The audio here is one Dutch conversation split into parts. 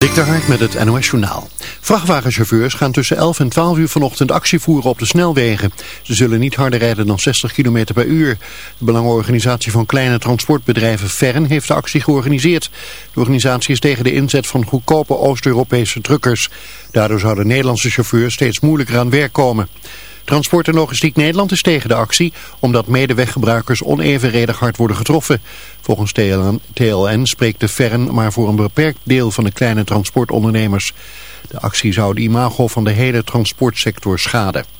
Dik de Hark met het NOS Journaal. Vrachtwagenchauffeurs gaan tussen 11 en 12 uur vanochtend actie voeren op de snelwegen. Ze zullen niet harder rijden dan 60 km per uur. De belangenorganisatie van kleine transportbedrijven Fern heeft de actie georganiseerd. De organisatie is tegen de inzet van goedkope Oost-Europese truckers. Daardoor zouden Nederlandse chauffeurs steeds moeilijker aan werk komen. Transport en Logistiek Nederland is tegen de actie omdat medeweggebruikers onevenredig hard worden getroffen. Volgens TLN, spreekt de FERN maar voor een beperkt deel van de kleine transportondernemers. De actie zou de imago van de hele transportsector schaden.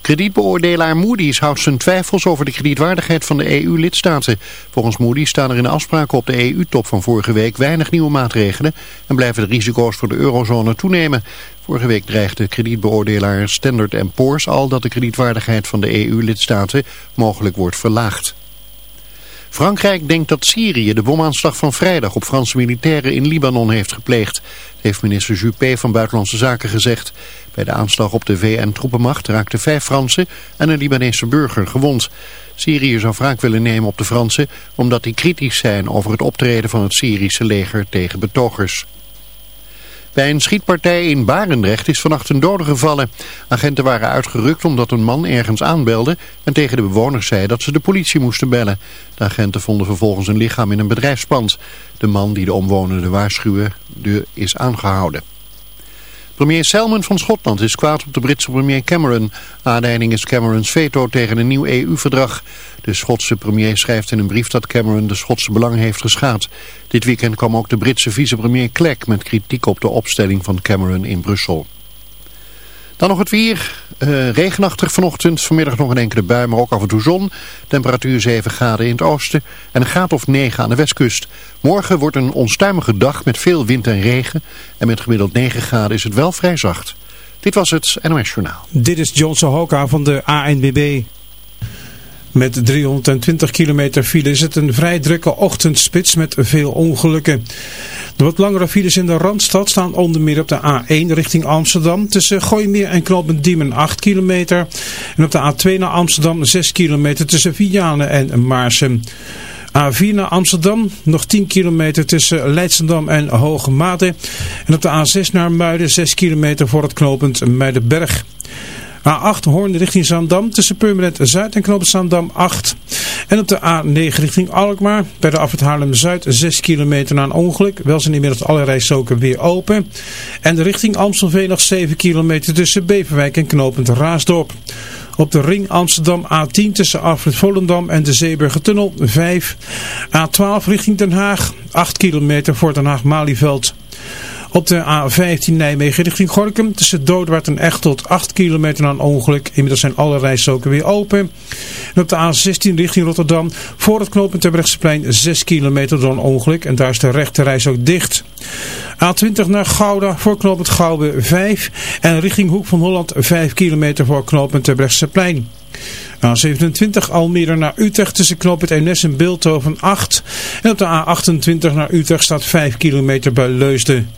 Kredietbeoordelaar Moody's houdt zijn twijfels over de kredietwaardigheid van de EU-lidstaten. Volgens Moody's staan er in de afspraken op de EU-top van vorige week weinig nieuwe maatregelen en blijven de risico's voor de eurozone toenemen. Vorige week dreigde kredietbeoordelaar Standard Poor's al dat de kredietwaardigheid van de EU-lidstaten mogelijk wordt verlaagd. Frankrijk denkt dat Syrië de bomaanslag van vrijdag op Franse militairen in Libanon heeft gepleegd. heeft minister Juppé van Buitenlandse Zaken gezegd. Bij de aanslag op de VN-troepenmacht raakten vijf Fransen en een Libanese burger gewond. Syrië zou wraak willen nemen op de Fransen omdat die kritisch zijn over het optreden van het Syrische leger tegen betogers. Bij een schietpartij in Barendrecht is vannacht een dode gevallen. Agenten waren uitgerukt omdat een man ergens aanbelde en tegen de bewoners zei dat ze de politie moesten bellen. De agenten vonden vervolgens een lichaam in een bedrijfspand. De man die de omwonenden waarschuwde is aangehouden. Premier Selman van Schotland is kwaad op de Britse premier Cameron. Aanleiding is Camerons veto tegen een nieuw EU-verdrag. De Schotse premier schrijft in een brief dat Cameron de Schotse belangen heeft geschaad. Dit weekend kwam ook de Britse vicepremier Clegg met kritiek op de opstelling van Cameron in Brussel. Dan nog het weer. Uh, regenachtig vanochtend, vanmiddag nog een enkele bui, maar ook af en toe zon. Temperatuur 7 graden in het oosten en een graad of 9 aan de westkust. Morgen wordt een onstuimige dag met veel wind en regen. En met gemiddeld 9 graden is het wel vrij zacht. Dit was het NOS Journaal. Dit is John Sohoka van de ANBB. Met 320 kilometer file is het een vrij drukke ochtendspits met veel ongelukken. De wat langere files in de Randstad staan onder meer op de A1 richting Amsterdam tussen Gooimeer en Knoopend 8 kilometer. En op de A2 naar Amsterdam 6 kilometer tussen Vianen en Maarsen. A4 naar Amsterdam, nog 10 kilometer tussen Leidsendam en Hoogmade. En op de A6 naar Muiden 6 kilometer voor het knooppunt Muidenberg. A8 Hoorn richting Zaandam tussen Purmerend Zuid en Knoop Zaandam 8. En op de A9 richting Alkmaar bij de afrit Haarlem-Zuid 6 kilometer na een ongeluk. Wel zijn inmiddels alle rijstroken weer open. En de richting Amstelveen nog 7 kilometer tussen Beverwijk en Knopend Raasdorp. Op de ring Amsterdam A10 tussen Afrit Volendam en de Zeeburgertunnel 5. A12 richting Den Haag 8 kilometer voor Den Haag-Malieveld. Op de A15 Nijmegen richting Gorkum tussen Doodwaard en echt tot 8 kilometer na een ongeluk. Inmiddels zijn alle rijstroken weer open. En op de A16 richting Rotterdam voor het knooppunt Terbrechtseplein 6 kilometer door een ongeluk. En daar is de rechte reis ook dicht. A20 naar Gouda voor knooppunt Gouwen 5. En richting Hoek van Holland 5 kilometer voor knooppunt Terbrechtseplein. A27 Almere naar Utrecht tussen knooppunt Eemnes en Beeldhoven 8. En op de A28 naar Utrecht staat 5 kilometer bij Leusden.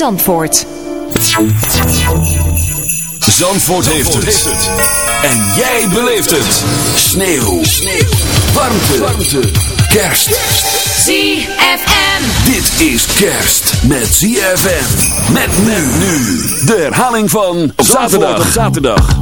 Zandvoort. Zandvoort, heeft, het. En jij beleeft het. Sneeuw. Sneeuw. Warmte. Warmte. Kerst. ZFM. Dit is kerst met ZFM. Met nu nu. De herhaling van zaterdag. zaterdag.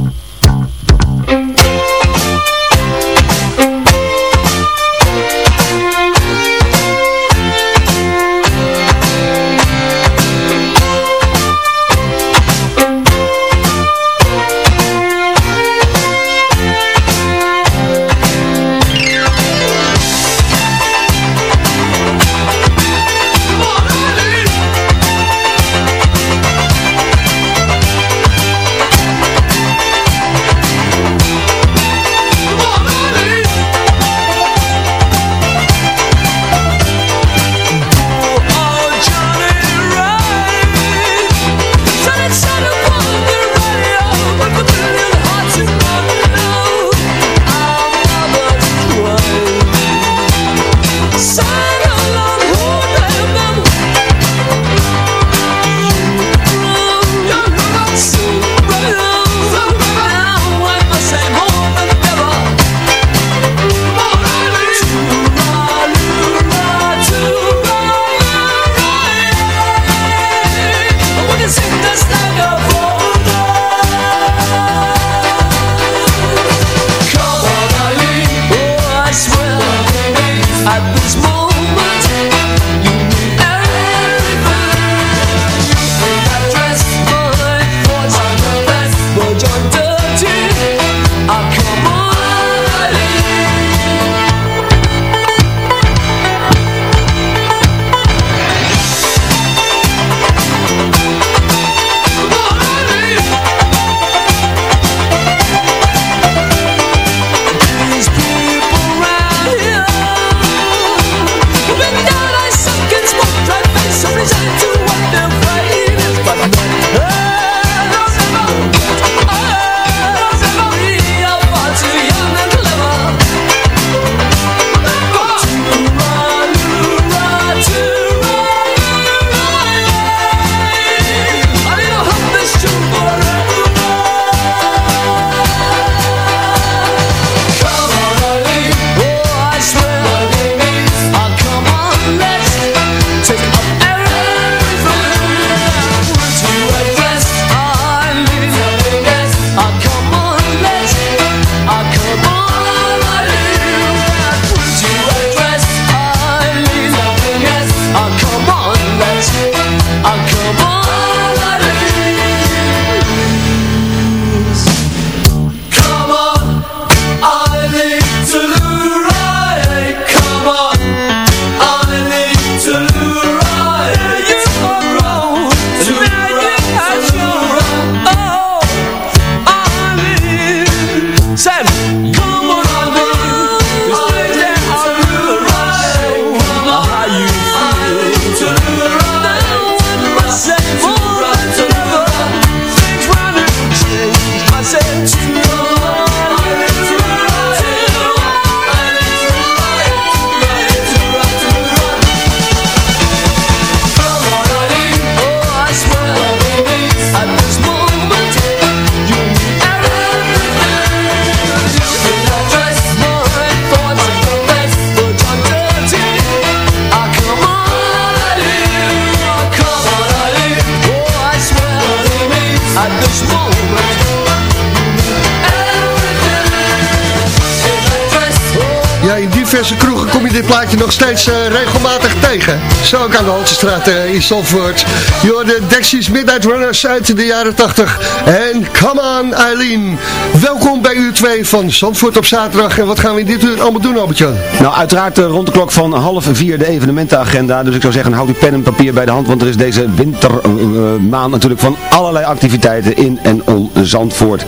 Nog steeds eh, regelmatig tegen. Zo ook aan de Haltestraat uh, in Zandvoort. Je de Dexys Midnight Runners uit de jaren 80. En come on Eileen. Welkom bij uur 2 van Zandvoort op zaterdag. En wat gaan we in dit uur allemaal doen, Albertje? Nou, uiteraard uh, rond de klok van half vier de evenementenagenda. Dus ik zou zeggen, houd uw pen en papier bij de hand. Want er is deze wintermaand natuurlijk van allerlei activiteiten in en om Zandvoort.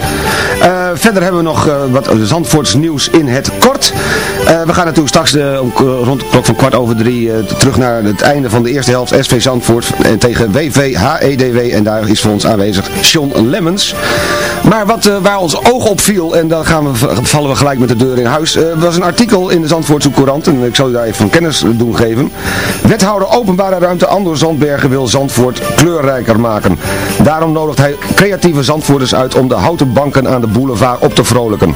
verder hebben we nog wat Zandvoorts nieuws in het kort. we gaan natuurlijk straks rond de klok van kwart over drie terug naar het einde van de eerste helft SV Zandvoort tegen WV HEDW. En daar is voor ons aanwezig Sean Maar wat, uh, waar ons oog op viel, en dan gaan we, vallen we gelijk met de deur in huis, uh, was een artikel in de Zandvoortse Courant. En ik zal u daar even van kennis doen geven. Wethouder openbare ruimte Andor Zandbergen wil Zandvoort kleurrijker maken. Daarom nodigt hij creatieve Zandvoorters uit om de houten banken aan de boulevard op te vrolijken.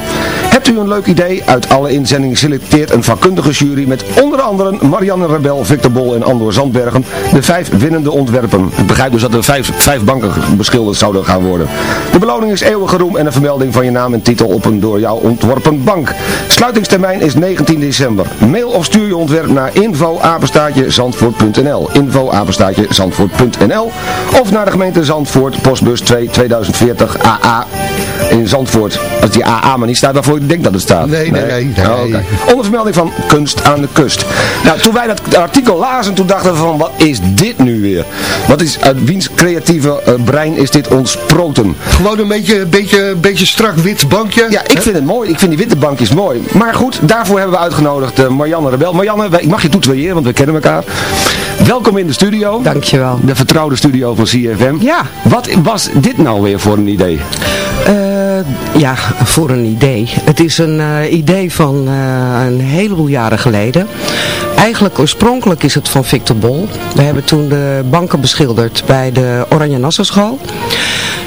Hebt u een leuk idee? Uit alle inzendingen selecteert een vakkundige jury met onder andere Marianne Rebel, Victor Bol en Andor Zandbergen de vijf winnende ontwerpen. Ik begrijp dus dat er vijf, vijf banken beschilderd zouden gaan worden. De beloning is eeuwige roem en een vermelding van je naam en titel op een door jou ontworpen bank. Sluitingstermijn is 19 december. Mail of stuur je ontwerp naar info-zandvoort.nl info-zandvoort.nl of naar de gemeente Zandvoort, postbus 2 2040 AA in Zandvoort. Als die AA maar niet staat waarvoor ik denk dat het staat. Nee, nee, nee. nee. Oh, okay. Onder vermelding van kunst aan de kust. Nou, toen wij dat artikel lazen, toen dachten we van, wat is dit nu weer? Wat is, uit wiens creatieve uh, brein is dit ontsproten? Gewoon een beetje, beetje, beetje strak wit bankje. Ja, ik vind het mooi. Ik vind die witte bankjes mooi. Maar goed, daarvoor hebben we uitgenodigd uh, Marianne Rebel. Marianne, ik mag je toetreden, want we kennen elkaar. Welkom in de studio. Dankjewel. De vertrouwde studio van CFM. Ja. Wat was dit nou weer voor een idee? Uh, ja, voor een idee. Het is een uh, idee van uh, een heleboel jaren geleden. Eigenlijk oorspronkelijk is het van Victor Bol. We hebben toen de banken beschilderd bij de Oranje Nassau School.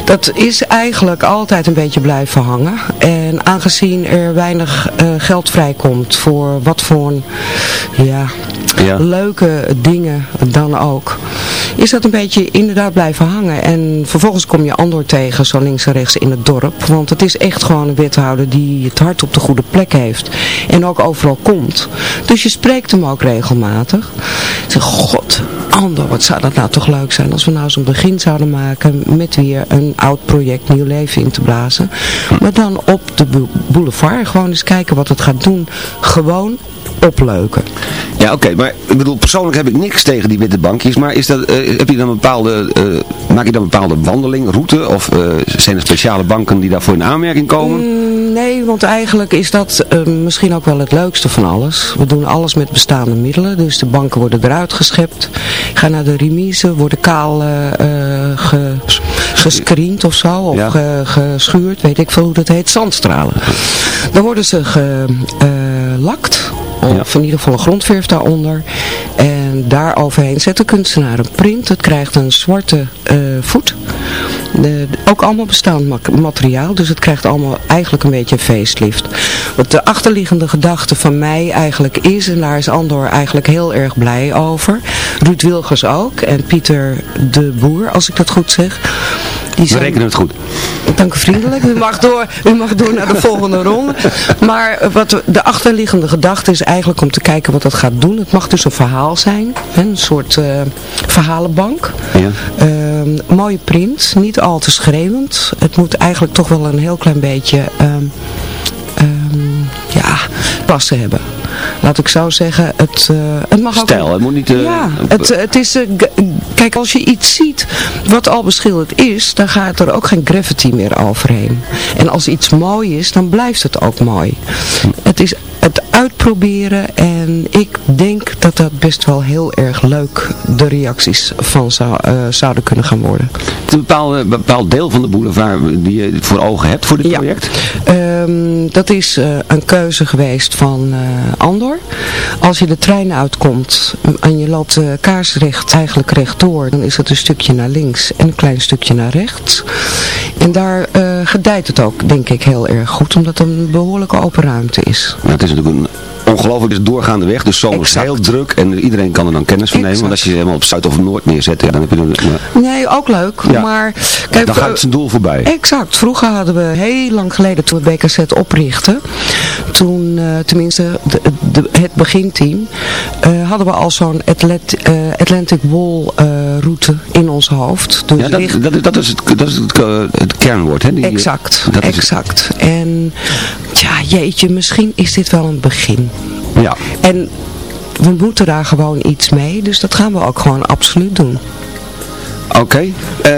Dat is eigenlijk altijd een beetje blijven hangen. En aangezien er weinig uh, geld vrijkomt voor wat voor ja. leuke dingen dan ook, is dat een beetje inderdaad blijven hangen. En vervolgens kom je Andor tegen, zo links en rechts in het dorp. Want het is echt gewoon een wethouder die het hart op de goede plek heeft. En ook overal komt. Dus je spreekt hem ook regelmatig. Zeg, Andor, wat zou dat nou toch leuk zijn als we nou zo'n begin zouden maken met weer een oud project nieuw leven in te blazen. Maar dan op de boulevard gewoon eens kijken wat het gaat doen. Gewoon opleuken. Ja, oké, okay, maar ik bedoel, persoonlijk heb ik niks tegen die witte bankjes, maar is dat, uh, heb je dan bepaalde, uh, maak je dan bepaalde wandeling, route, of uh, zijn er speciale banken die daarvoor in aanmerking komen? Mm, nee, want eigenlijk is dat misschien ook wel het leukste van alles. We doen alles met bestaande middelen, dus de banken worden eruit geschept, gaan naar de remise, worden kaal ge, gescreend of zo, of ja. ge, geschuurd, weet ik veel hoe dat heet, zandstralen. Dan worden ze gelakt. Of in ieder geval een grondverf daaronder. En daar overheen zet de kunstenaar een print. Het krijgt een zwarte uh, voet. De, ook allemaal bestaand materiaal. Dus het krijgt allemaal eigenlijk een beetje een facelift. Wat de achterliggende gedachte van mij eigenlijk is. En daar is Andor eigenlijk heel erg blij over. Ruud Wilgers ook. En Pieter de Boer, als ik dat goed zeg. Die zijn... We rekenen het goed. Dank u vriendelijk. U mag door, u mag door naar de volgende ronde. Maar wat de achterliggende gedachte is eigenlijk om te kijken wat dat gaat doen. Het mag dus een verhaal zijn. Een soort uh, verhalenbank. Ja. Uh, mooie print. Niet al te schreeuwend. Het moet eigenlijk toch wel een heel klein beetje... Um, um, ja, passen hebben. Laat ik zo zeggen, het, uh, het mag Stijl, ook... het moet niet... Uh, ja, het, het is... Kijk, als je iets ziet wat al beschilderd is, dan gaat er ook geen graffiti meer overheen. En als iets mooi is, dan blijft het ook mooi. Het is het uitproberen en ik denk dat dat best wel heel erg leuk de reacties van zou, uh, zouden kunnen gaan worden. Het is een bepaald, bepaald deel van de boulevard die je voor ogen hebt voor dit ja. project? Um, dat is uh, een keuze geweest van Andor. Als je de trein uitkomt en je loopt kaarsrecht eigenlijk rechtdoor, dan is het een stukje naar links en een klein stukje naar rechts. En daar gedijt het ook denk ik heel erg goed, omdat het een behoorlijke open ruimte is. Het is natuurlijk een ongelooflijk is doorgaande weg. Dus zomers Exact. heel druk en iedereen kan er dan kennis van nemen. Want als je ze helemaal op Zuid of Noord neerzet, ja, dan heb je een, Nee, ook leuk. Ja. Maar kijk, dan gaat eh, het zijn doel voorbij. Exact. Vroeger hadden we heel lang geleden, toen we BKZ oprichten, toen eh, tenminste de, de- het beginteam, eh, hadden we al zo'n Atlet- Atlantic Wall route in ons hoofd. Dus Ja, dat, richt- dat, is- dat is, het, dat is het, het kernwoord. Hè? Die- exact, dat is exact. En ja, jeetje, misschien is dit wel een begin. Ja. En we moeten daar gewoon iets mee, dus dat gaan we ook gewoon absoluut doen. Oké. Eh,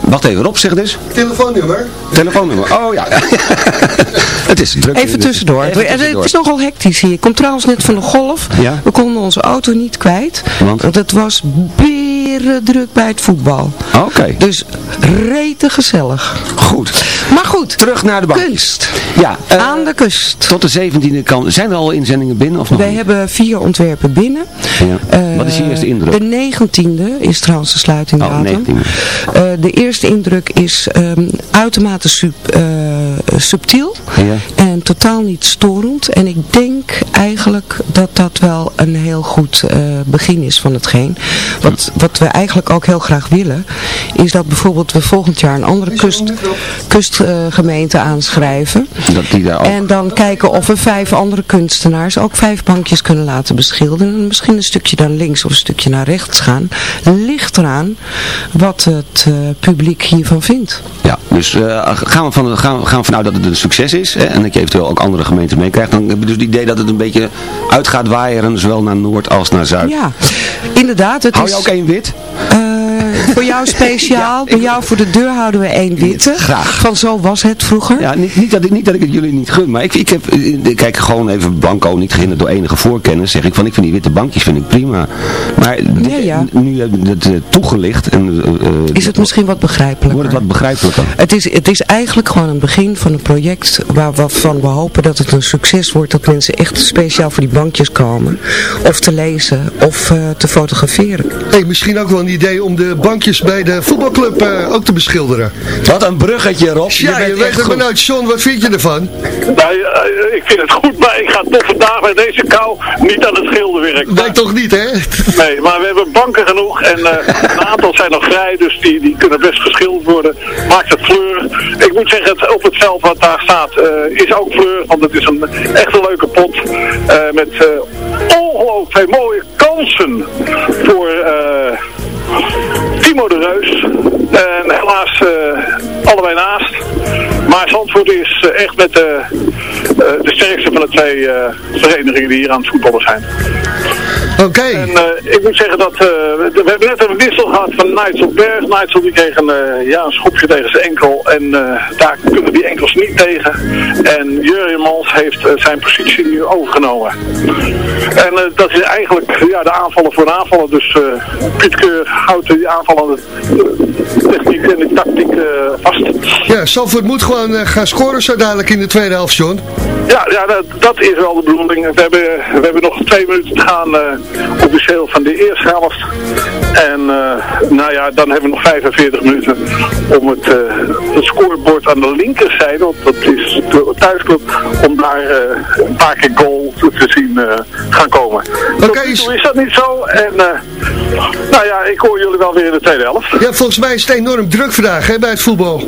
wacht even, Rob zegt dus. Telefoonnummer? Telefoonnummer. Oh ja. het is druk. Even tussendoor. Even Het- tussendoor. Het is nogal hectisch hier. Ik kom trouwens net van de golf. Ja? We konden onze auto niet kwijt. Want? het was druk bij het voetbal. Oké. Dus rete gezellig. Goed. Maar goed. Terug naar de bank. Kunst. Ja. eh, Aan de kust. Tot de 17e kan. Zijn er al inzendingen binnen of nog Wij niet? hebben vier ontwerpen binnen. Ja. Eh, Wat is je eerste indruk? De 19e is trouwens de sluitingdatum. Oh, 19e. Eh, de eerste indruk is ehm, uitermate sub- eh, subtiel Ja. en totaal niet storend. En ik denk eigenlijk dat dat wel een heel goed eh, begin is van hetgeen. Wat, wat we eigenlijk ook heel graag willen, is dat bijvoorbeeld we volgend jaar een andere kust, kustgemeente aanschrijven. Dat die daar ook... En dan kijken of we vijf andere kunstenaars ook vijf bankjes kunnen laten beschilderen. En misschien een stukje naar links of een stukje naar rechts gaan. Ligt eraan wat het eh, publiek hiervan vindt. Ja, dus eh, gaan, we van, gaan, we- gaan we vanuit dat het een succes is hè, en dat je eventueel ook andere gemeenten meekrijgt. Dan heb je dus het idee dat het een beetje uit gaat waaieren, zowel naar Noord als naar Zuid. Ja, inderdaad. Het Hou is, je ook één wit? eh, voor jou speciaal, bij jou voor de deur houden we één witte. Graag. Van zo was het vroeger. Ja, niet, niet, dat ik, niet dat ik het jullie niet gun, maar ik, ik heb, eh, ik kijk gewoon even blanco, niet gehinderd door enige voorkennis, zeg ik van, ik vind die witte bankjes vind ik prima. Maar dit- Ja, ja. nu heb ik het eh, toegelicht en eh, eh, Is het misschien wat begrijpelijker? wordt het wat begrijpelijker. Het is, het is eigenlijk gewoon een begin van een project waar, waarvan we hopen dat het een succes wordt. Dat mensen echt speciaal voor die bankjes komen. Of te lezen of eh, te fotograferen. Hey, misschien ook wel een idee om de bankjes bij de voetbalclub eh, ook te beschilderen. Wat een bruggetje Rob, Ja, je, bent weet het maar goed. nooit. John, wat vind je ervan? Nou, eh, ik vind het goed, maar ik ga toch vandaag bij deze kou niet aan het schilderwerk. Nee, toch niet, hè? Nee, maar we hebben banken genoeg en eh, een aantal zijn nog vrij, dus die, die kunnen best geschilderd worden. Maakt het fleur. Ik moet zeggen, het, op het veld wat daar staat eh, is ook fleur, want het is een echt een leuke pot eh, met eh, ongelooflijk mooie kansen voor eh, Timo de Reus. En helaas eh, allebei naast. Maar Zandvoort is eh, echt met de, eh, de sterkste van de twee eh, verenigingen die hier aan het voetballen zijn. Oké. En eh, ik moet zeggen dat, eh, we, hebben net een wissel gehad van Nigel Berg. Nigel die kreeg een, eh, ja, een schopje tegen zijn enkel en eh, daar kunnen die enkels niet tegen. En Jurjen Mans heeft eh, zijn positie nu overgenomen. En eh, dat is eigenlijk ja, de aanvallen voor de aanvallen. Dus eh, Piet Keur houdt die aanvallende eh, techniek en de tactiek eh, vast. Ja, Zandvoort moet gewoon eh, gaan scoren zo dadelijk in de tweede helft, John. Ja, ja dat, dat is wel de bedoeling. We hebben, we hebben nog twee minuten te gaan eh, officieel van de eerste helft. En eh, nou ja, dan hebben we nog 45 minuten om het, eh, het scorebord aan de linkerzijde, want dat is de thuisclub, om daar een paar keer goal te te zien gaan komen. Oké, is dat niet zo. En nou ja, ik hoor jullie wel weer in de tweede helft. Ja, volgens mij is het enorm druk vandaag hè, bij het voetbal.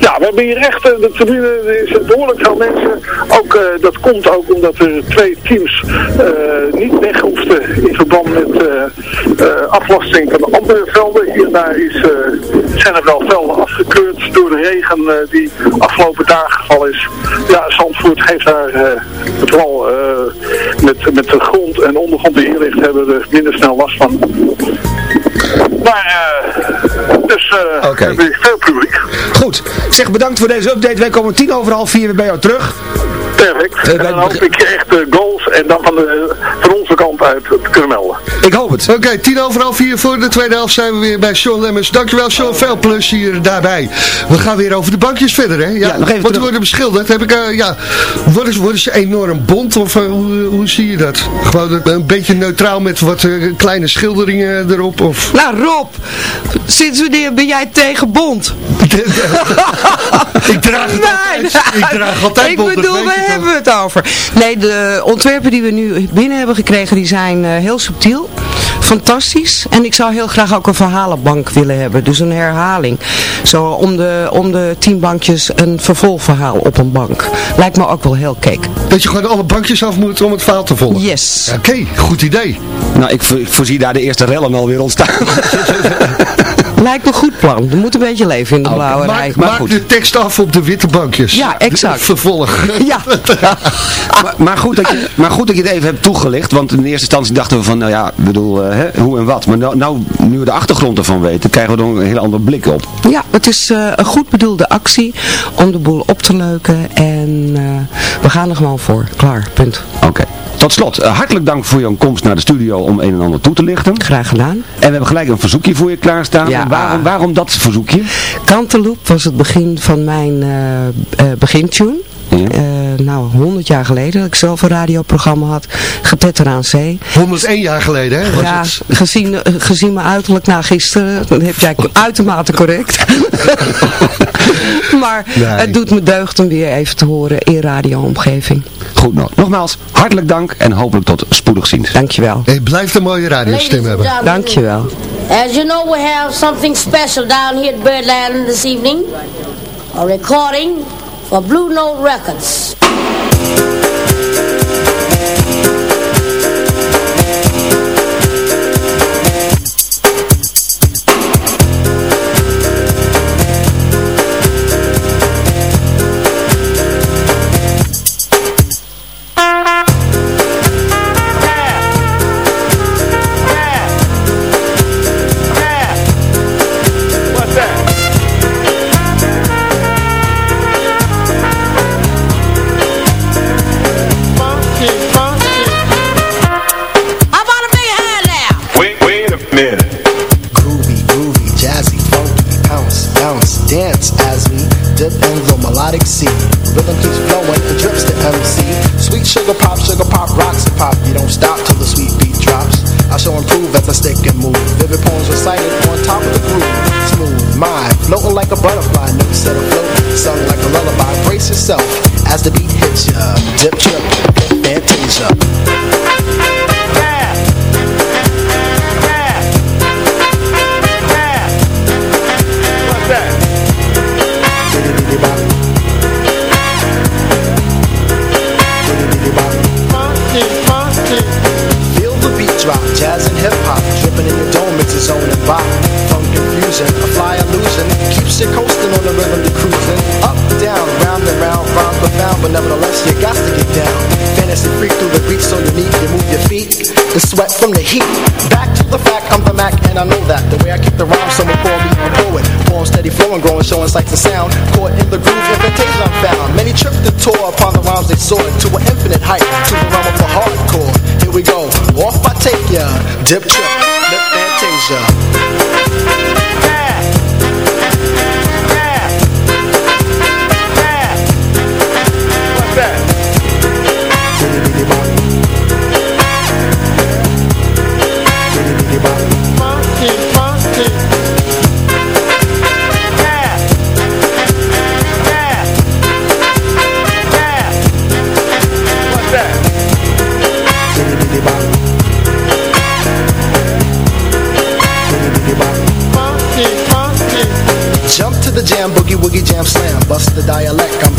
Ja, we hebben hier echt, de tribune er is behoorlijk veel mensen. Ook, eh, dat komt ook omdat er twee teams eh, niet weg hoefden in verband met eh aflasting van de andere velden. Hier en daar is, zijn er wel velden afgekeurd door de regen die afgelopen dagen gevallen is. Ja, Zandvoort heeft daar vooral met, met de grond en ondergrond die ligt, hebben we er minder snel last van. Maar, eh, dus eh Oké. hebben we veel publiek. Goed, zeg bedankt voor deze update. Wij komen tien over half vier weer bij jou terug. Perfect. Eh, En dan hoop ik echt eh, goals en dan van, de, van onze kant uit te kunnen melden. Ik hoop het. Oké, tien over half vier voor de tweede helft zijn we weer bij Sean Lemmers. Dankjewel Sean, veel plezier daarbij. We gaan weer over de bankjes verder, hè? Ja, Ja, nog even want die terug. worden beschilderd. Heb ik, eh, ja, worden, ze- worden ze enorm bont of eh, hoe, hoe zie je dat? Gewoon een beetje neutraal met wat eh, kleine schilderingen erop? Of... Nou Rob, sinds wanneer ben jij tegen bond? ik draag het altijd. Ik draag altijd Ik bedoel, je hebben we het over? Nee, de ontwerpen die we nu binnen hebben gekregen, die zijn eh, heel subtiel. Fantastisch. En ik zou heel graag ook een verhalenbank willen hebben. Dus een herhaling. Zo om de, om de tien bankjes een vervolgverhaal op een bank. Lijkt me ook wel heel cake. Dat je gewoon alle bankjes af moet om het verhaal te volgen. Yes. Oké, goed idee. Nou, ik, vo- ik voorzie daar de eerste rellen alweer ontstaan. Lijkt me een goed plan. Er moet een beetje leven in de blauwe rij. Maak, maak de tekst af op de witte bankjes. Ja, exact. Vervolg. Ja. maar, maar, goed dat je, maar goed dat je het even hebt toegelicht. Want in eerste instantie dachten we van, nou ja, ik bedoel, eh, hè, hoe en wat. Maar nou, nou, nu we de achtergrond ervan weten, krijgen we er een hele andere blik op. Ja, het is eh, een goed bedoelde actie om de boel op te leuken. En eh, we gaan er gewoon voor. Klaar, punt. Oké. Tot slot, eh, hartelijk dank voor jouw komst naar de studio om een en ander toe te lichten. Graag gedaan. En we hebben gelijk een verzoekje voor je klaarstaan. Ja. Waarom, waarom dat verzoekje? Kanteloop was het begin van mijn begintune. Ja. Eh, nou, 100 jaar geleden dat ik zelf een radioprogramma had. Getetter aan zee. 101 jaar geleden, hè? Was ja, het? gezien, eh, gezien mijn uiterlijk na gisteren, dan heb jij uitermate correct. maar Nee. het doet me deugd om weer even te horen in radioomgeving. Goed, nou, nogmaals, hartelijk dank en hopelijk tot spoedig ziens. Dankjewel. Hey, blijft een mooie radiostem hebben. Dankjewel. As you know, we have something special down here at Birdland this evening. A recording for Blue Note Records.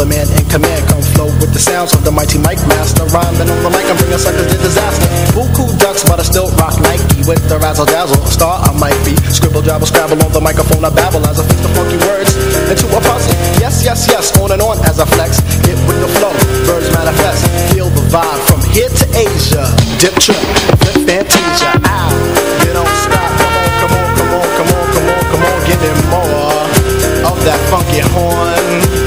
The man in command. Come flow with the sounds of the mighty mic master. Rhyming on the mic, I'm bringing suckers to disaster. Buku ducks, but I still rock Nike with the razzle dazzle. A star I might be. Scribble, jabble, scrabble on the microphone. I babble as I fix the funky words into a puzzle. Yes, yes, yes, on and on as I flex. Get with the flow, birds manifest. Feel the vibe from here to Asia. Dip trip, flip fantasia. Ow, you don't stop. Come on, come on, come on, come on, come on, come on, give him more of that funky horn.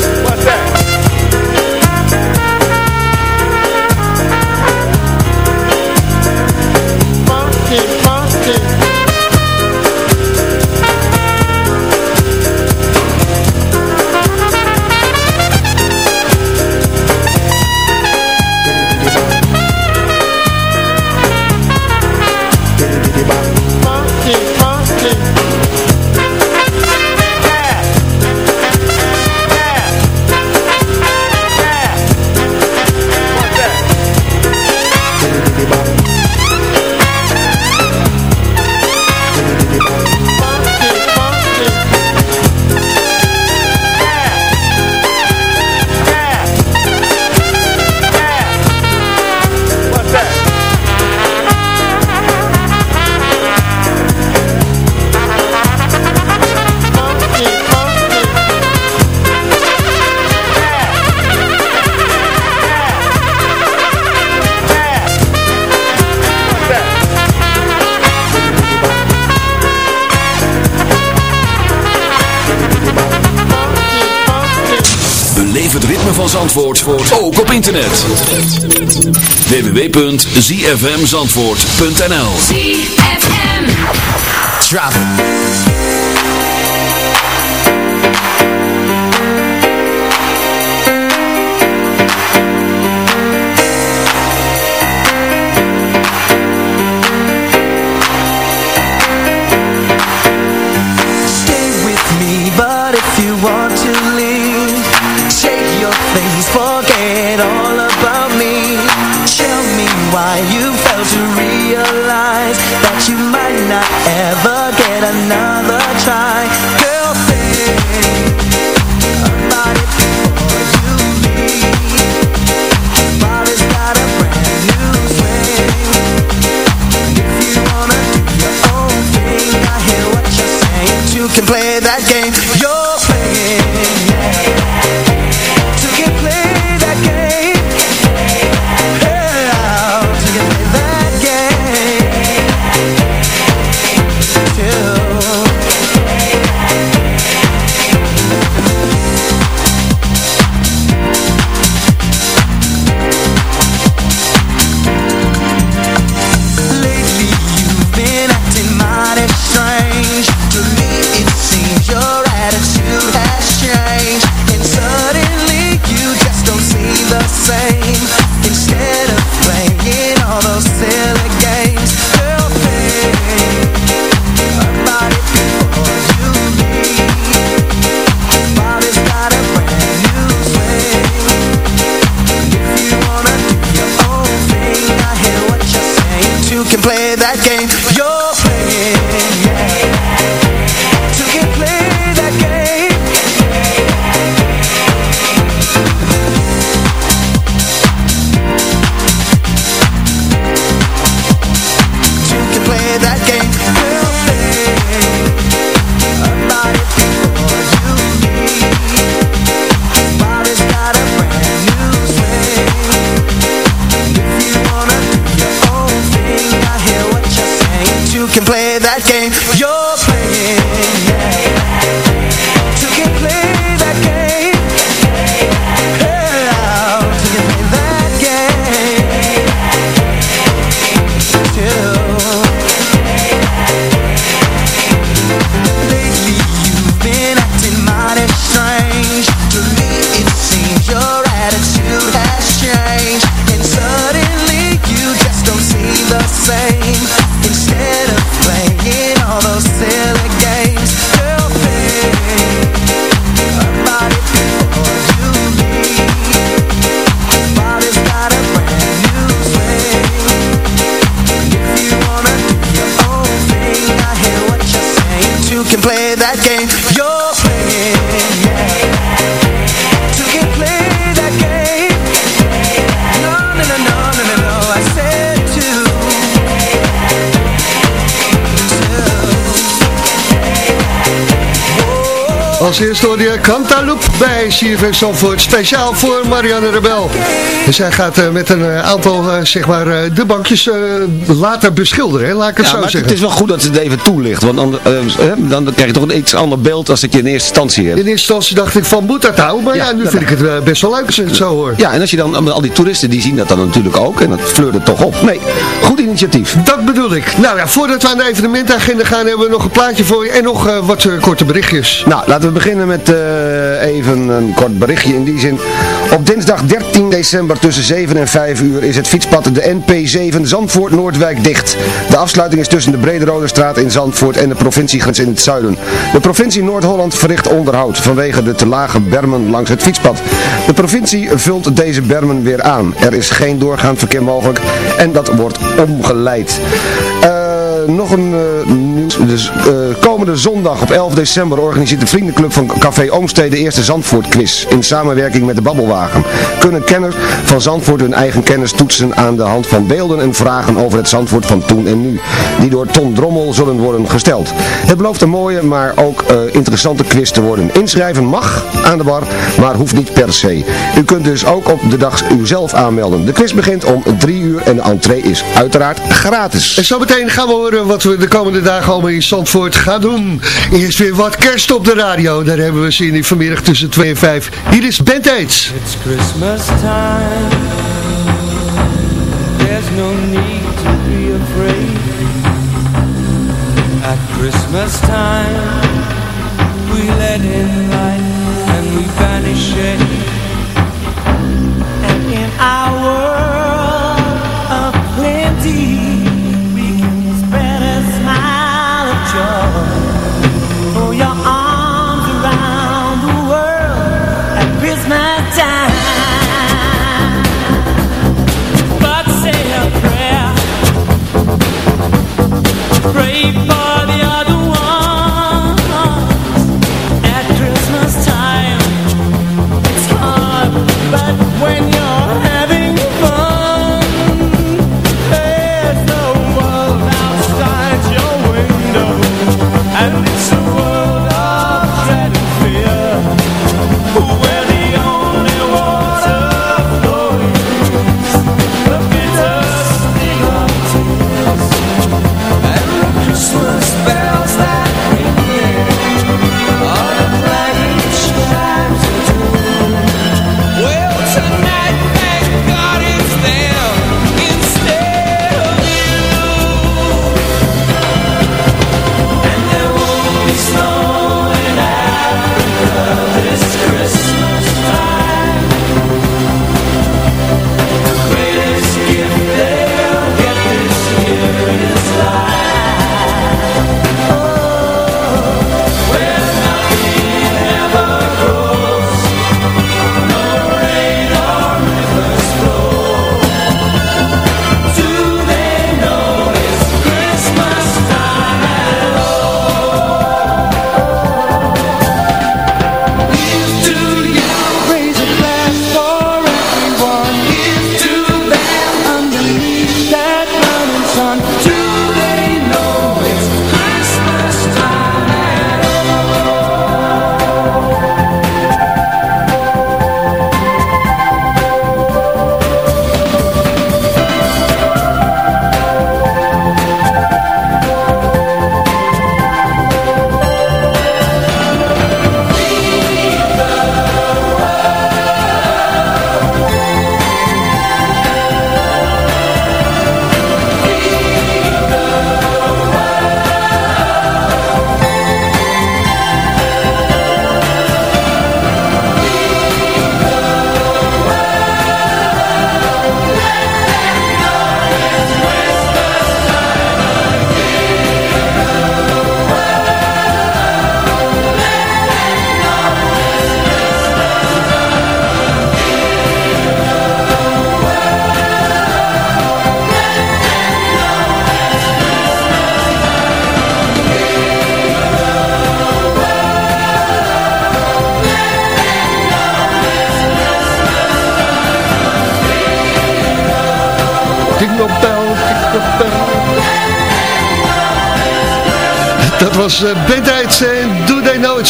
Van Zandvoort, ook op internet. www.zfmzandvoort.nl ZFM. Drop Stay with me, but if you Eerste hoorde je bij CFM Zandvoort. Speciaal voor Marianne Rebel. En zij gaat eh, met een eh, aantal, eh, zeg maar, de bankjes later beschilderen. Hè? Laat ik het Ja, zo maar zeggen. het is wel goed dat ze het even toelicht. Want dan, eh, dan krijg je toch een iets ander beeld als dat je in eerste instantie hebt. In eerste instantie dacht ik van moet dat nou? Maar ja, nu vind ik het best wel leuk als ik het zo hoor. Ja, en als je dan, al die toeristen die zien dat dan natuurlijk ook. En dat fleurt het toch op. Nee, goed initiatief. Dat bedoel ik. Nou ja, voordat we aan de evenementagenda gaan, hebben we nog een plaatje voor je en nog wat korte berichtjes. Nou, laten we beginnen met eh, een kort berichtje in die zin. Op dinsdag 13 december tussen 7 en 5 uur is het fietspad de NP7 Zandvoort-Noordwijk dicht. De afsluiting is tussen de Brederode straat in Zandvoort en de provinciegrens in het zuiden. De provincie Noord-Holland verricht onderhoud vanwege de te lage bermen langs het fietspad. De provincie vult deze bermen weer aan. Er is geen doorgaand verkeer mogelijk en dat wordt omgeleid. Eh, nog een eh, nieuws. Dus, eh, komende zondag op 11 december organiseert de vriendenclub van Café Oomstede de eerste Zandvoort quiz. In samenwerking met de Babbelwagen. Kunnen kenners van Zandvoort hun eigen kennis toetsen aan de hand van beelden en vragen over het Zandvoort van toen en nu. Die door Ton Drommel zullen worden gesteld. Het belooft een mooie, maar ook eh, interessante quiz te worden. Inschrijven mag aan de bar, maar hoeft niet per se. U kunt dus ook op de dag uzelf aanmelden. De quiz begint om 3 uur en de entree is uiteraard gratis. En zo meteen gaan we horen wat we de komende dagen allemaal in Zandvoort gaan doen. Eerst weer wat kerst op de radio. Daar hebben we zin in vanmiddag tussen 2 en 5. Hier is Band Aids. It's Christmas time There's no need to be afraid At Christmas time We let in light and we banish shade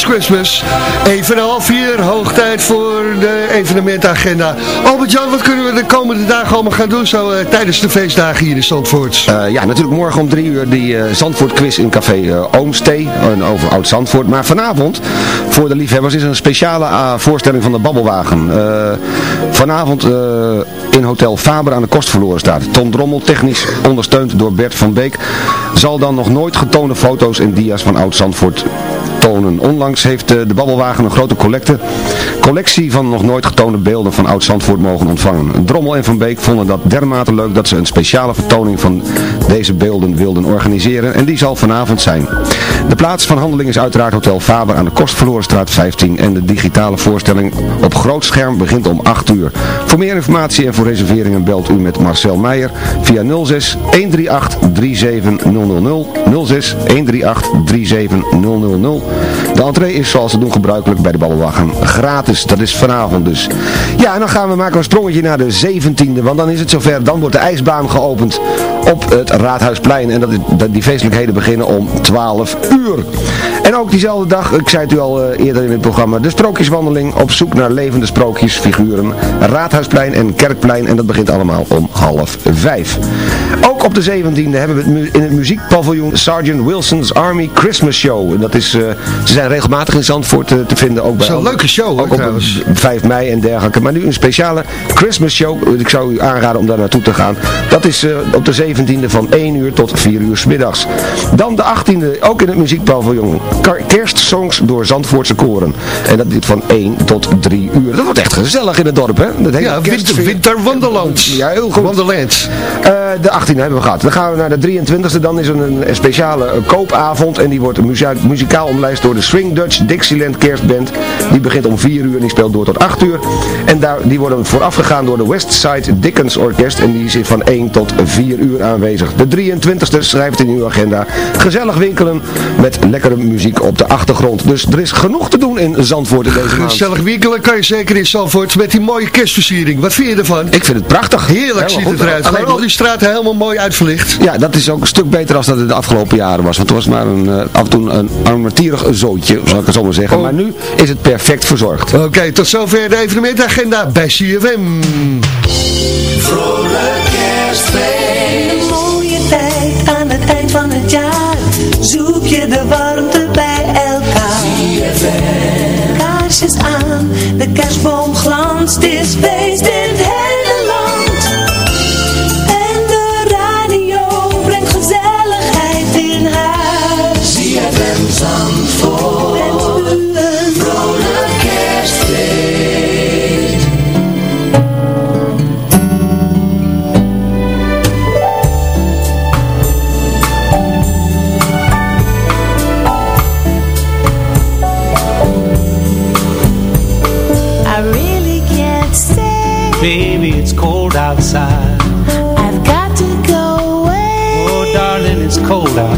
Christmas. Even half vier, hoog tijd voor de evenementagenda. Albert-Jan, wat kunnen we de komende dagen allemaal gaan doen zo eh, tijdens de feestdagen hier in Zandvoort? Eh, ja, natuurlijk morgen om drie uur die eh, Zandvoort quiz in café uh, Oomstee over Oud Zandvoort. Maar vanavond, voor de liefhebbers, is een speciale uh, voorstelling van de Babbelwagen. Uh, vanavond uh, in Hotel Faber aan de kost verloren staat. Tom Drommel, technisch ondersteund door Bert van Beek, zal dan nog nooit getoonde foto's en dia's van Oud Zandvoort Onlangs heeft de Babbelwagen een grote collecte, collectie van nog nooit getoonde beelden van Oud Zandvoort mogen ontvangen. Drommel en Van Beek vonden dat dermate leuk dat ze een speciale vertoning van deze beelden wilden organiseren en die zal vanavond zijn. De plaats van handeling is uiteraard Hotel Faber aan de Kostverlorenstraat 15 en de digitale voorstelling op groot scherm begint om 8 uur. Voor meer informatie en voor reserveringen belt u met Marcel Meijer via 06 138 37000 06 138 37000. De entree is zoals ze doen gebruikelijk bij de Babbelwagen gratis. Dat is vanavond dus. Ja, en dan gaan we maken een sprongetje naar de 17e, want dan is het zover. Dan wordt de ijsbaan geopend op het Raadhuisplein en dat die feestelijkheden beginnen om 12 uur. En ook diezelfde dag, ik zei het u al eh, eerder in het programma, de sprookjeswandeling op zoek naar levende sprookjesfiguren. Raadhuisplein en Kerkplein en dat begint allemaal om half vijf. Ook op de 17e hebben we het in het muziekpaviljoen Sergeant Wilson's Army Christmas Show. En dat is, eh, ze zijn regelmatig in Zandvoort eh, te vinden. Ook bij Zo'n andere- leuke show, Ook op trouwens. 5 mei en dergelijke. Maar nu een speciale Christmas show. Ik zou u aanraden om daar naartoe te gaan. Dat is eh, op de 17e van 1 uur tot 4 uur 's middags. Dan de 18e, ook in het muziekpaviljoen. Kerstsongs door Zandvoortse koren. En dat duurt van 1 tot 3 uur. Dat wordt echt gezellig in het dorp, hè? Dat hele Ja, winter, kerstsfeer. winter Wonderland. Ja, heel goed. Wonderland. Eh, de 18e hebben we gehad. Dan gaan we naar de 23e. Dan is er een, speciale eh, koopavond. En die wordt muzikaal omlijst door de Swing Dutch Dixieland Kerstband. Die begint om 4 uur en die speelt door tot 8 uur. En daar, die worden voorafgegaan door de Westside Dickens Orkest. En die zit van 1 tot 4 uur aanwezig. De 23e schrijft in uw agenda. Gezellig winkelen met lekkere muziek op de achtergrond. Dus er is genoeg te doen in Zandvoort in deze maand. Gezellig winkelen kan je zeker in Zandvoort met die mooie kerstversiering. Wat vind je ervan? Ik vind het prachtig. Heerlijk Helemaal ziet het eruit. Alleen al die helemaal mooi uitverlicht. Ja, dat is ook een stuk beter dan dat het de afgelopen jaren was. Want het was maar een, eh, af en toe een armetierig zootje, zal ik het zo maar zeggen. Oh. Maar nu is het perfect verzorgd. Oké, tot zover de evenementagenda bij CFM. Vrolijk kerstfeest. Een mooie tijd aan het eind van het jaar. Zoek je de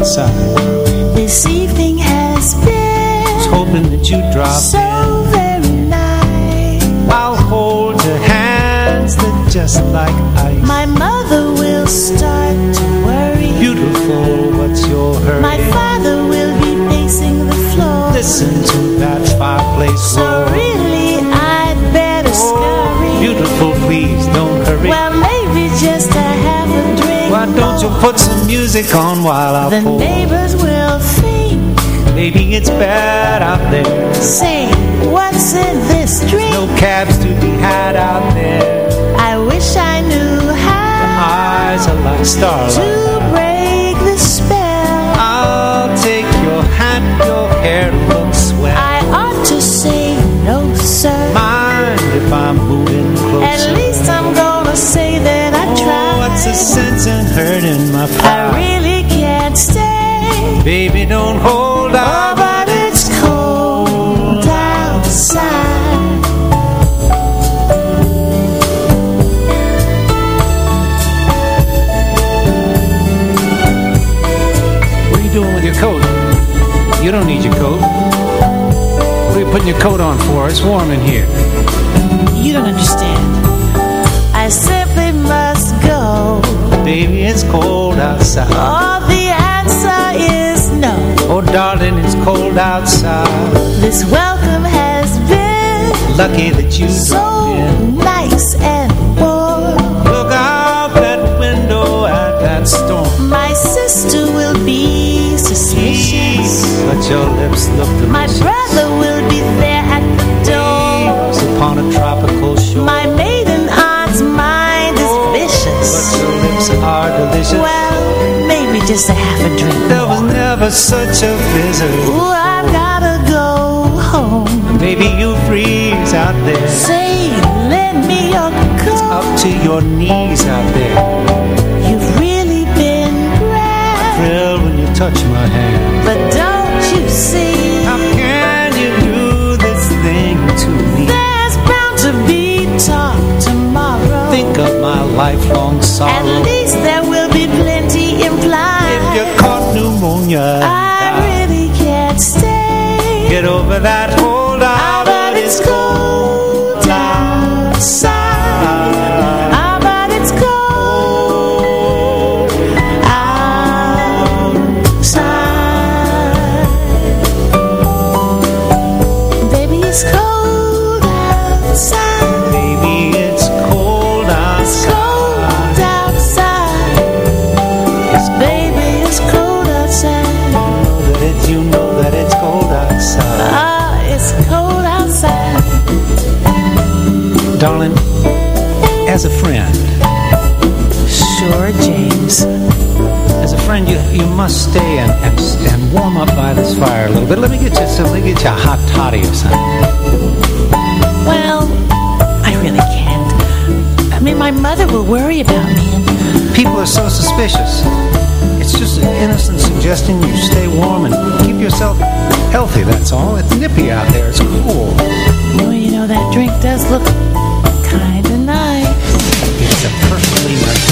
outside. This evening has I was been hoping that you'd drop so very nice. I'll hold your hands, they're just like ice. My mother will start to worry. Beautiful, what's your hurry? My father will be pacing the floor. Listen to put some music on while I The pour? neighbors will think, Maybe it's bad out there. say, what's in this drink? No cabs to be had out there. I wish I knew how The Eyes are like starlight. to break the spell. I'll take your hand, your hair looks swell. I ought to say no, sir. Mind in hurting my I really can't stay. Baby, don't hold on. Oh, but it's cold outside. What are you doing with your coat? You don't need your coat. What are you putting your coat on for? It's warm in here. You don't understand. I go. Baby, it's cold outside. Oh, the answer is no. Oh, darling, it's cold outside. This welcome has been Lucky that you so nice and warm. Look out that window at that storm. My sister will be suspicious. But your lips look My delicious. brother will be there at the door. upon a tropical shore. My maiden are delicious. Well, maybe just a half a drink. There was never such a blizzard. Ooh, I've gotta go home. Baby, you freeze out there. Say, lend me your coat. Up to your knees out there. You've really been grand. Thrill when you touch my hand. But don't you see? How my lifelong At least there will be plenty implied. If you caught pneumonia, I really can't stay. get over that hold out. but it's cold outside. But let me get you some, let me get you a hot toddy or something. Well, I really can't. I mean, my mother will worry about me. People are so suspicious. It's just an innocent suggestion you stay warm and keep yourself healthy, that's all. It's nippy out there. It's cool. Well, you know, that drink does look kind of nice. It's a perfectly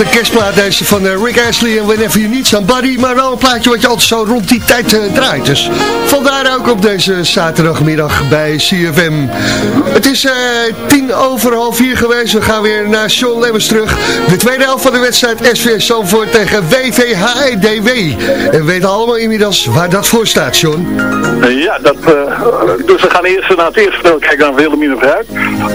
de kerstplaat deze van eh, Rick Ashley en Whenever You Need Somebody. Maar wel een plaatje wat je altijd zo rond die tijd eh, draait. Dus Vandaar ook op deze zaterdagmiddag bij CFM. Het is eh, tien over half vier geweest. We gaan weer naar Sean Lemmers terug. De tweede helft van de wedstrijd SV Zandvoort tegen WVHEDW. En we weten allemaal inmiddels waar dat voor staat, Sean. Ja, dat, eh, dus we gaan eerst naar het eerste deel kijken naar Willemine Verhuid.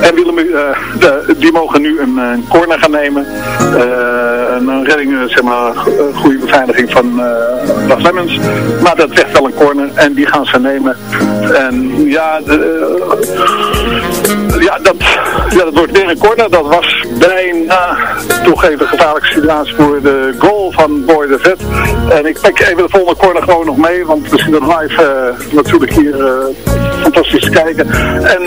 En Willem, uh, eh, die mogen nu een, een corner gaan nemen. Een, een, redding, zeg maar, goede beveiliging van uh, Lemmens. Maar dat zegt wel een corner. En die gaan ze nemen. En ja, eh, ja, dat, ja, dat wordt weer een corner. Dat was bijna toegeven een gevaarlijke situatie voor de goal van Boy de Vet. En ik pak even de volgende corner gewoon nog mee, want we zien dat live eh, natuurlijk hier eh, fantastisch te kijken. En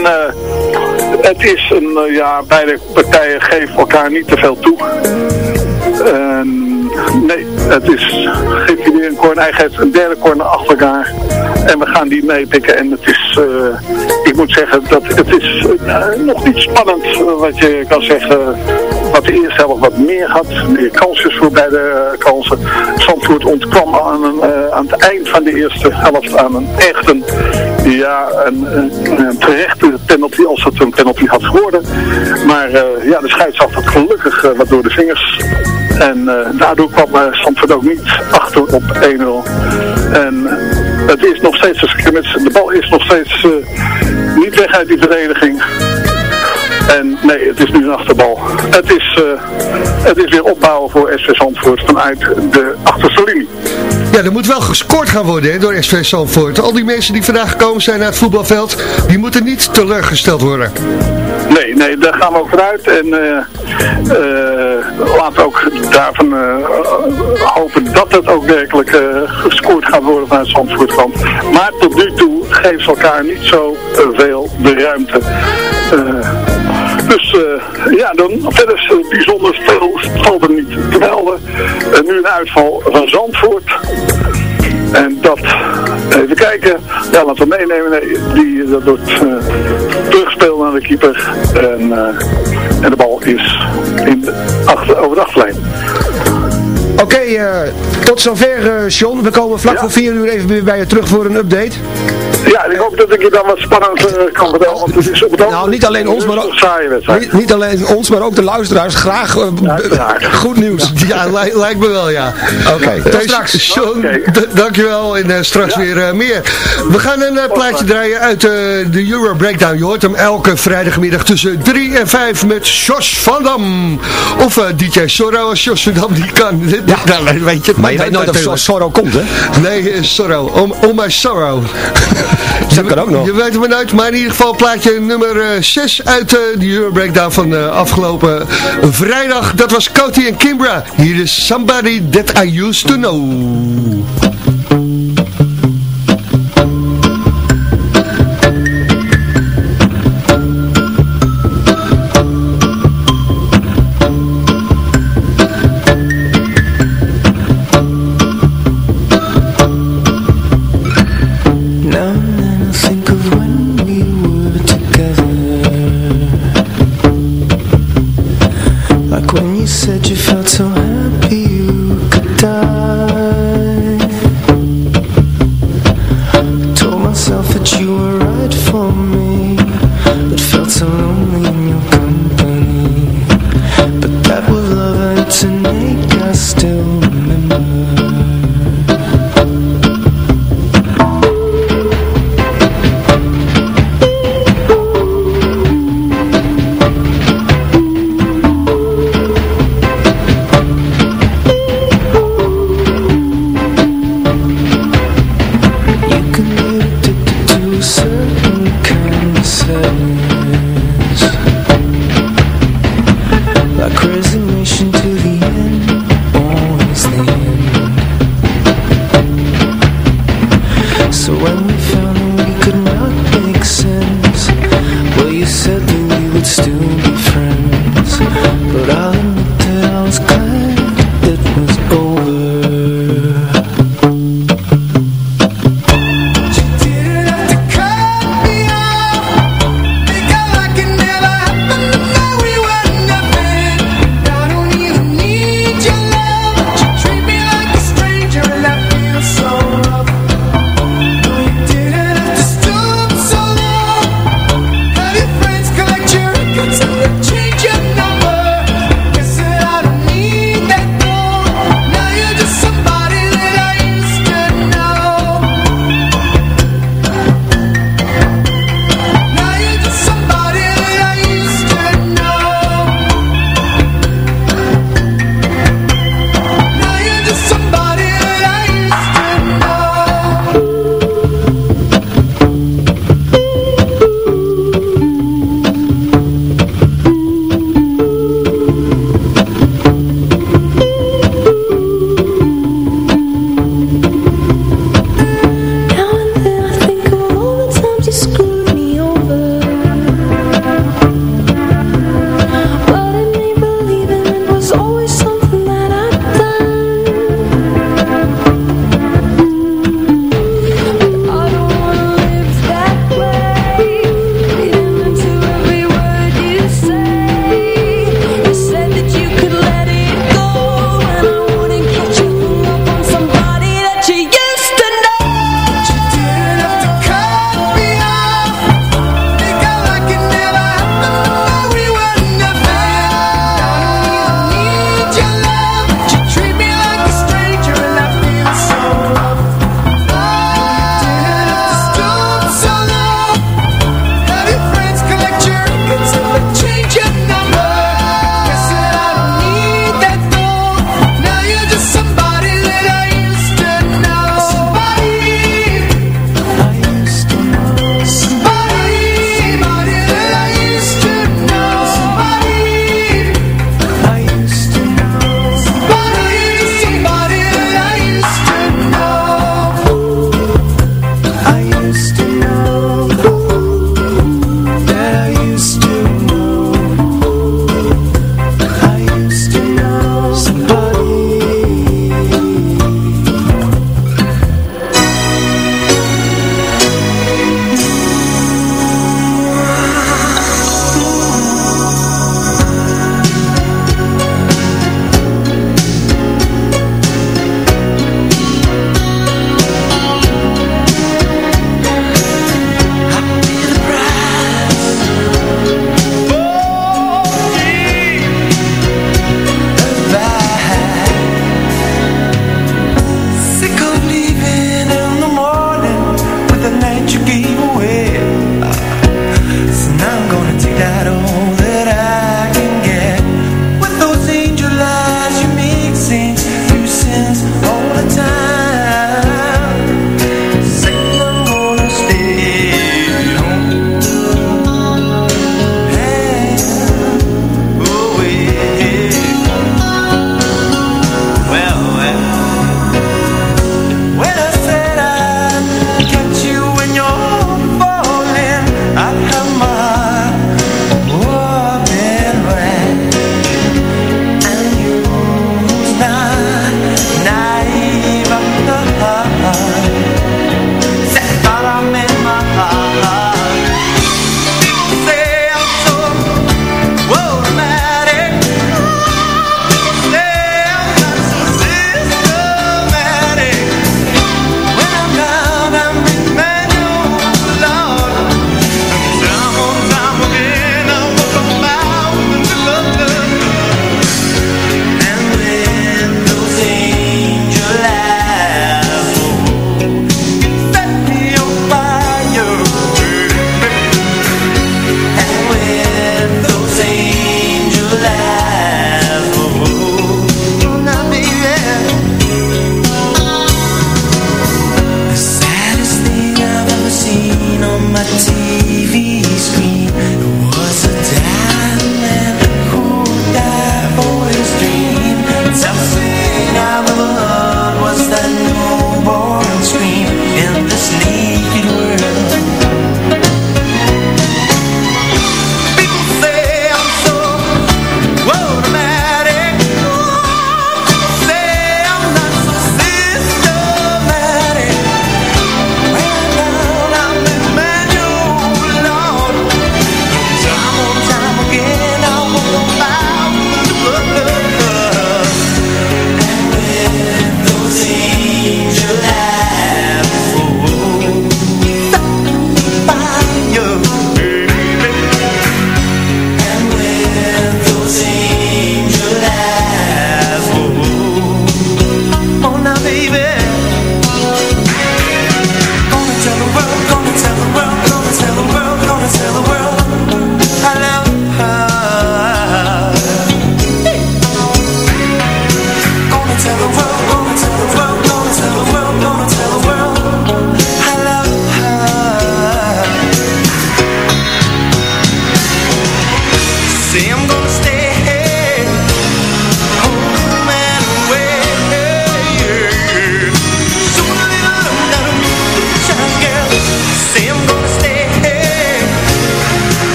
het is een, ja, beide partijen geven elkaar niet te veel toe. En nee, het is, geeft hij weer een corner. Hij een derde corner achter elkaar. En we gaan die meepikken. En het is, eh, ik moet zeggen, dat het is eh, nog niet spannend eh, wat je kan zeggen. Wat de eerste helft wat meer had. Meer kansjes voor beide kansen. Zandvoort ontkwam aan, aan het eind van de eerste helft aan een echte, ja, een, een, terechte penalty als het een penalty had geworden. Maar ja, de scheidsrechter had gelukkig wat door de vingers. En eh, daardoor kwam uh, Zandvoort ook niet achter op 1-0. En het is nog steeds. De bal is nog steeds eh, niet weg uit die verdediging. En nee, het is nu een achterbal. Het is, eh, het is weer opbouwen voor SV Zandvoort vanuit de achterste linie. Ja, er moet wel gescoord gaan worden hè, door SV Zandvoort. Al die mensen die vandaag gekomen zijn naar het voetbalveld, die moeten niet teleurgesteld worden. Nee, nee, daar gaan we ook vanuit. En eh, eh, laten we ook daarvan eh, hopen dat het ook werkelijk eh, gescoord gaat worden vanuit Zandvoort. Maar tot nu toe geven ze elkaar niet zo eh, veel de ruimte. Eh, dus eh, ja, dan verder bijzonder veel valt er niet te melden. En nu een uitval van Zandvoort. En dat, even kijken, ja, laten we meenemen, nee, die, dat wordt uh, teruggespeeld naar de keeper. En, eh, en de bal is in de achter, over de achterlijn. Oké, eh, tot zover John. We komen vlak voor 4 uur even weer bij je terug voor een update. Ja, ik hoop dat ik je dan wat spannend uh, kan vertellen, want het is op het Nou, niet alleen ons, maar ook, niet, niet alleen ons, maar ook de luisteraars. Graag uh, goed nieuws. Ja, li lijkt me wel, ja. Oké, okay. tot straks. John, okay. dankjewel en uh, straks ja. weer meer. We gaan een plaatje draaien uit de Euro Breakdown. Je hoort hem elke vrijdagmiddag tussen 3 en 5 met Jos van Dam. Of DJ Sorro als Jos van Dam die kan. Ja, nou, weet je, maar je weet nooit of Sorrow komt, hè? Nee, Sorrow. Oh, oh my Sorrow. Dat kan ook nog. Je weet het maar nooit, maar in ieder geval plaatje nummer 6 uit uh, de Euro Breakdown van uh, afgelopen vrijdag. Dat was Coty en Kimbra. Hier is Somebody That I Used To Know.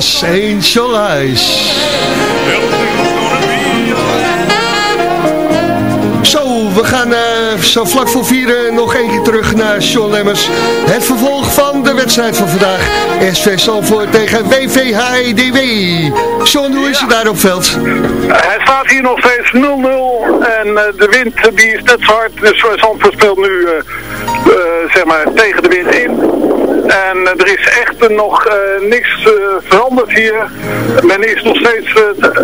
Was Angel. Zo, we gaan eh, zo vlak voor vieren nog één keer terug naar Sean Lemmers. Het vervolg van de wedstrijd van vandaag. SV Zandvoort tegen WVHDW. Sean, hoe is het daar op veld? Hij staat hier nog steeds 0-0 en eh, de wind eh, die is net zo hard, dus uh, Zandvoort speelt nu eh, eh, zeg maar tegen de wind in. En eh, er is echt nog eh, niks eh, veranderd hier. Men is nog steeds eh, het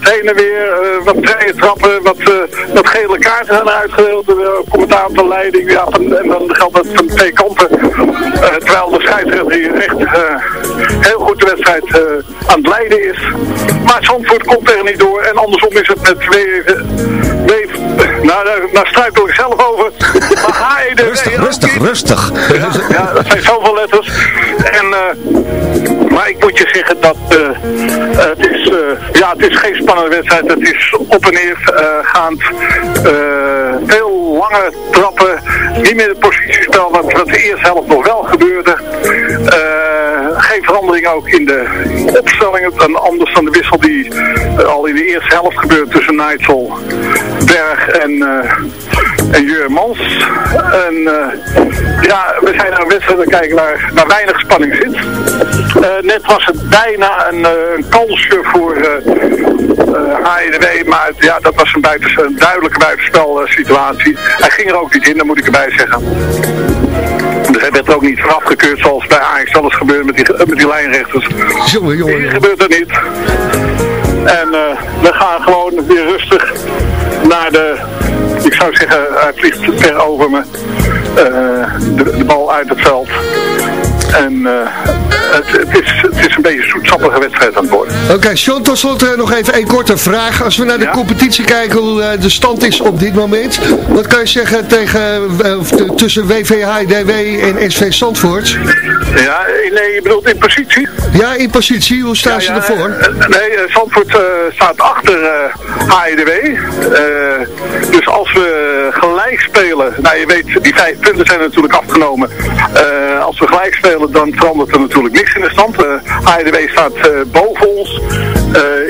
het heen en weer, eh, wat vrije trappen, wat, eh, wat gele kaarten zijn uitgedeeld. De commentator, leiding, ja, van, en dan geldt dat van twee kanten. Eh, terwijl de scheidsrechter hier echt eh, heel goed de wedstrijd eh, aan het leiden is. Maar Zandvoort komt er niet door. En andersom is het met twee... Nou, daar, daar struikel ik zelf over. Maar Rustig, rustig, rustig. ja, ja, dat zijn zoveel letters. En, eh, maar ik moet je zeggen dat eh, het, is, eh, ja, het is geen spannende wedstrijd. Het is op en neer eh, gaand. Eh, veel lange trappen. Niet meer het positiespel wat, wat de eerste helft nog wel gebeurde. Eh, geen verandering ook in de opstelling. Dan anders dan de wissel die eh, al in de eerste helft gebeurde tussen Nigel Berg en, uh, en Mans. En uh, ja, we zijn naar een wedstrijd kijken waar, weinig spanning zit. Uh, net was het bijna een, een kansje voor HEDW, maar ja, dat was een, buitens, een duidelijke buitenspelsituatie. Hij ging er ook niet in, dat moet ik erbij zeggen. Dus hij werd ook niet afgekeurd zoals bij Ajax alles gebeurt met die, met die lijnrechters. Jongen, jongen. Hier gebeurt dat niet. En uh, we gaan gewoon weer rustig naar de, ik zou zeggen, hij vliegt ver over me, uh, de, de, bal uit het veld. En uh, het, het, is, het is een beetje een zoetsappige wedstrijd aan het worden. Oké, okay, Sean, tot slot nog even een korte vraag. Als we naar de ja? competitie kijken, hoe de stand is op dit moment. Wat kan je zeggen tegen, tussen WVHDW en SV Zandvoort? Ja, nee, je bedoelt in positie? Ja, in positie. Hoe staan ja, ze ervoor? Nee, Zandvoort uh, staat achter uh, HEDW. dus als we gelijk spelen, nou je weet, die vijf punten zijn natuurlijk afgenomen. als we gelijk spelen, dan verandert er natuurlijk niks in de stand. HEDW staat boven ons.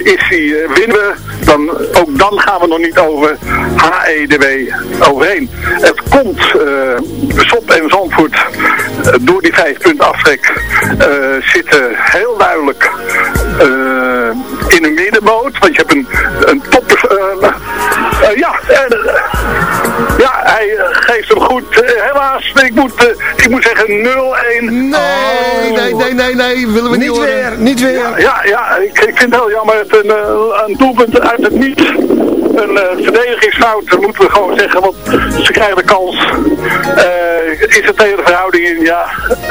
is die, winnen dan, ook dan gaan we nog niet over HEDW overheen. Het komt Sop en Zandvoort door die vijf punten aftrek uh, zitten heel duidelijk uh, in een middenboot. Want je hebt een, een top... Uh, ja, ja, hij geeft hem goed. helaas, ik moet, ik moet zeggen 0-1. Nee, oh. nee, nee, nee, nee, willen we niet, niet weer, niet weer. Ja, ja, ja ik, ik, vind het heel jammer. Het een, een doelpunt uit het niet een uh, verdedigingsfout, moeten we gewoon zeggen, want ze krijgen de kans. Uh, is het tegen de verhouding in, ja,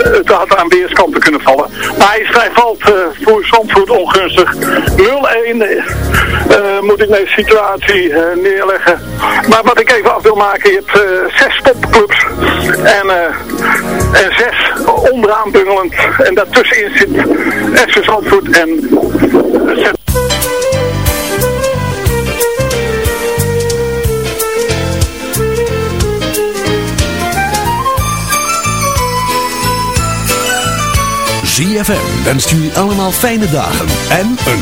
het had aan weerskanten kunnen vallen. Maar hij, hij valt uh, voor Zandvoort ongunstig. 0-1 moet ik deze situatie neerleggen. Maar wat ik even af wil maken, je hebt zes topclubs en, en zes onderaan bungelend. En daartussenin zit FC Zandvoort en ZFM wenst jullie allemaal fijne dagen en een